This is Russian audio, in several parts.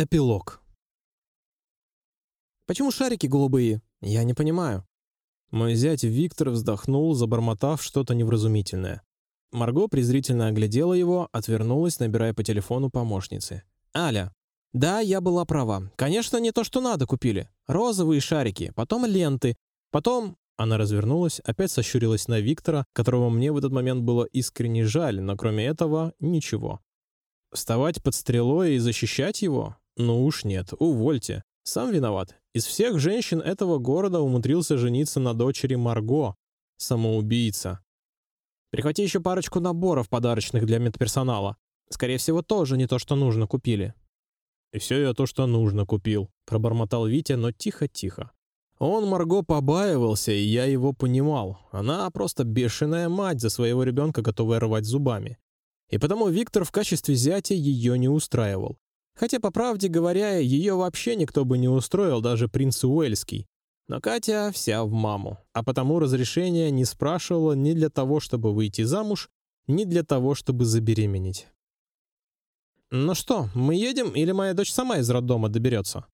Эпилог. Почему шарики голубые? Я не понимаю. Мой зять Виктор вздохнул, забормотав что-то невразумительное. Марго презрительно оглядела его, отвернулась, набирая по телефону помощницы. Аля. Да, я была права. Конечно, не то, что надо купили. Розовые шарики, потом ленты, потом она развернулась, опять сощурилась на Виктора, которого мне в этот момент было искренне жаль, но кроме этого ничего. Вставать под стрелой и защищать его? Ну уж нет, увольте. Сам виноват. Из всех женщин этого города умудрился жениться на дочери Марго. Самоубийца. Прихвати еще парочку наборов подарочных для медперсонала. Скорее всего, тоже не то, что нужно, купили. И все я то, что нужно, купил. Пробормотал Витя, но тихо-тихо. Он Марго побаивался, и я его понимал. Она просто бешеная мать за своего ребенка, готовая рвать зубами. И потому Виктор в качестве зятя ее не устраивал. Хотя, по правде говоря, ее вообще никто бы не устроил, даже принц Уэльский. Но Катя вся в маму, а потому разрешения не спрашивала ни для того, чтобы выйти замуж, ни для того, чтобы забеременеть. Ну что, мы едем, или моя дочь сама из роддома доберется?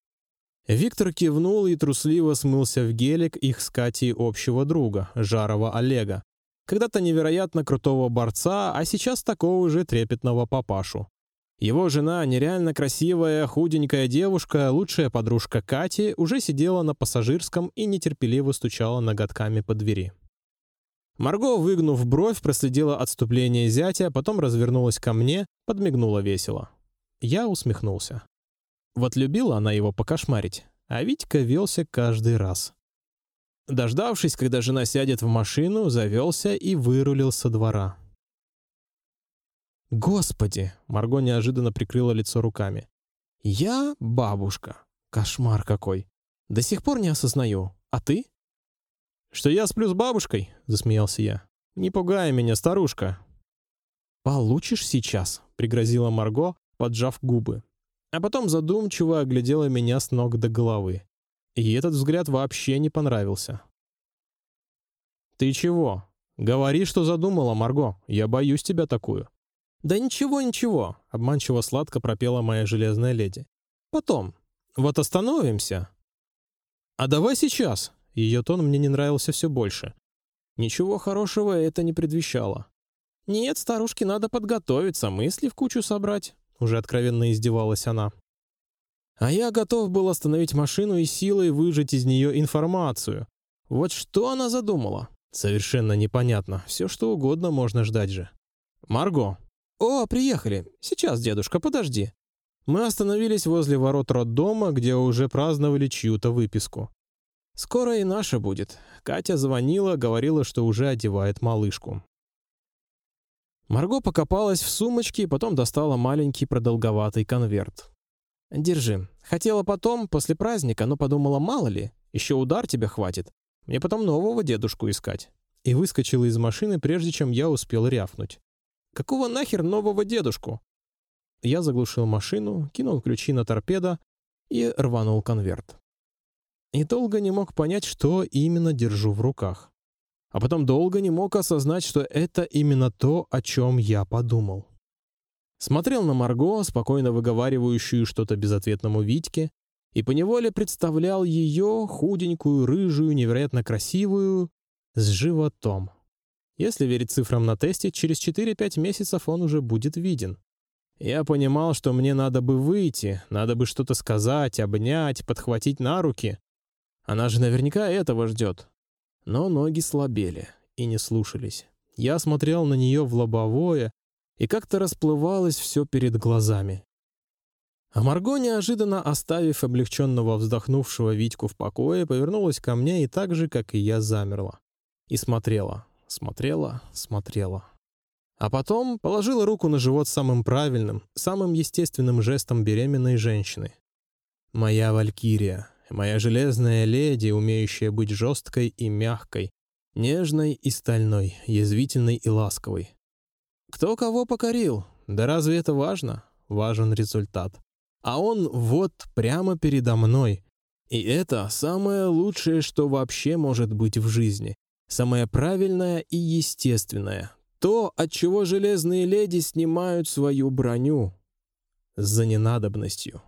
Виктор кивнул и трусливо смылся в гелик их с Катей общего друга Жарова Олега, когда-то невероятно крутого борца, а сейчас такого же трепетного папашу. Его жена, нереально красивая, худенькая девушка, лучшая подружка Кати, уже сидела на пассажирском и нетерпеливо стучала ноготками по двери. Марго, выгнув бровь, проследила отступление зятя, потом развернулась ко мне, подмигнула весело. Я усмехнулся. Вот любила она его покошмарить, а Витька велся каждый раз. Дождавшись, когда жена сядет в машину, завелся и вырулил со двора. Господи, Марго неожиданно прикрыла лицо руками. Я бабушка. Кошмар какой. До сих пор не осознаю. А ты? Что я сплю с бабушкой? Засмеялся я. Не пугай меня, старушка. Получишь сейчас, пригрозила Марго, поджав губы, а потом задумчиво оглядела меня с ног до головы. И этот взгляд вообще не понравился. Ты чего? Говори, что задумала, Марго. Я боюсь тебя такую. Да ничего, ничего. Обманчиво сладко пропела моя железная леди. Потом. Вот остановимся. А давай сейчас. Ее тон мне не нравился все больше. Ничего хорошего это не предвещало. Нет, старушке надо подготовиться, мысли в кучу собрать. Уже откровенно издевалась она. А я готов был остановить машину и силой выжать из нее информацию. Вот что она задумала? Совершенно непонятно. Все что угодно можно ждать же. Марго. О, приехали. Сейчас, дедушка, подожди. Мы остановились возле ворот роддома, где уже праздновали чью-то выписку. Скоро и наша будет. Катя звонила, говорила, что уже одевает малышку. Марго покопалась в сумочке, потом достала маленький продолговатый конверт. Держи. Хотела потом, после праздника, но подумала, мало ли, еще удар тебе хватит. Мне потом нового дедушку искать. И выскочила из машины, прежде чем я успел рявкнуть. Какого нахер нового дедушку? Я заглушил машину, кинул ключи на торпеда и рванул конверт. И долго не мог понять, что именно держу в руках. А потом долго не мог осознать, что это именно то, о чем я подумал. Смотрел на Марго, спокойно выговаривающую что-то безответному Витьке, и по неволе представлял ее худенькую, рыжую, невероятно красивую, с животом. Если верить цифрам на тесте, через 4-5 месяцев он уже будет виден. Я понимал, что мне надо бы выйти, надо бы что-то сказать, обнять, подхватить на руки. Она же наверняка этого ждет. Но ноги слабели и не слушались. Я смотрел на нее в лобовое, и как-то расплывалось все перед глазами. А Марго, неожиданно оставив облегченного вздохнувшего Витьку в покое, повернулась ко мне и так же, как и я, замерла и смотрела, смотрела, смотрела. А потом положила руку на живот самым правильным, самым естественным жестом беременной женщины. Моя валькирия, моя железная леди, умеющая быть жесткой и мягкой, нежной и стальной, язвительной и ласковой, кто кого покорил? Да разве это важно? Важен результат. А он вот прямо передо мной. И это самое лучшее, что вообще может быть в жизни. Самое правильное и естественное. То, от чего железные леди снимают свою броню. За ненадобностью.